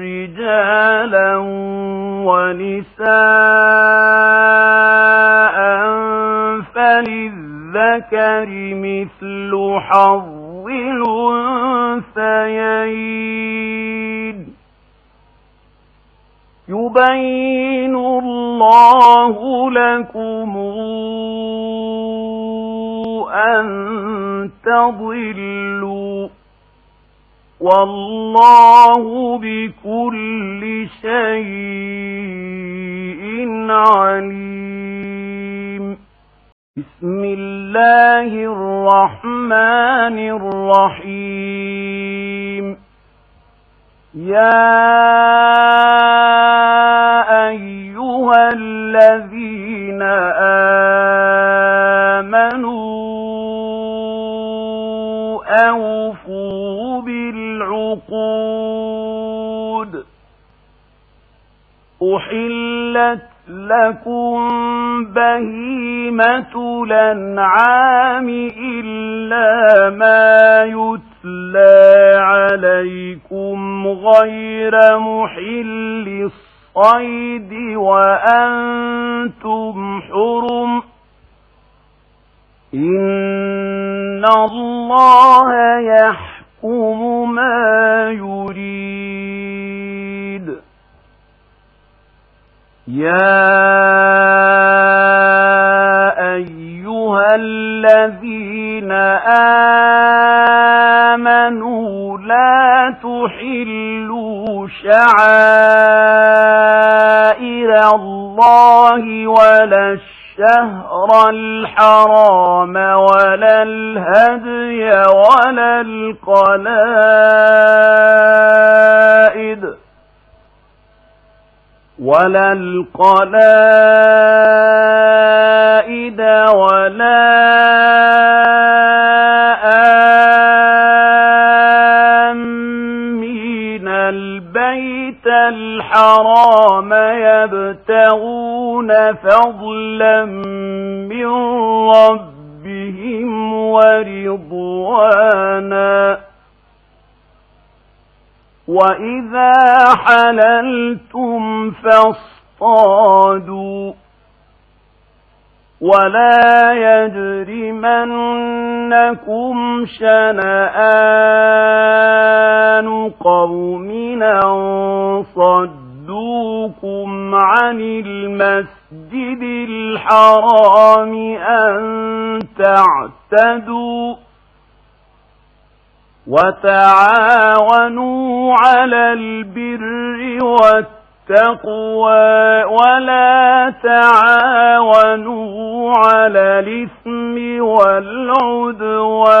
رجالا ونساء فللذكر مثل حظ الأنثيين يبين الله لكم أن تضلوا والله بكل شيء عليم. بسم الله الرحمن الرحيم. يا أوفوا بالعقود أحلت لكم بهيمة الأنعام إلا ما يتلى عليكم غير محل الصيد وأنتم حرم إن الله يحكم ما يريد. يا أيها الذين آمنوا لا تحلوا شعائر الله ولا الشهر الحرام ولا الهدي ولا القلائد ولا القلائد ولا الحرام يبتغون فضلا من ربهم ورضوانا. وإذا حللتم فاصطادوا. ولا يجرمنكم شنآن قوم أن صدوكم عن المسجد الحرام أن تعتدوا وتعاونوا على البر والتقوى ولا تعاونوا على الإثم والعدوان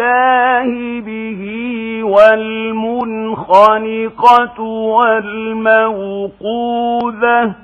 الله به والمنخنقة والموقوذة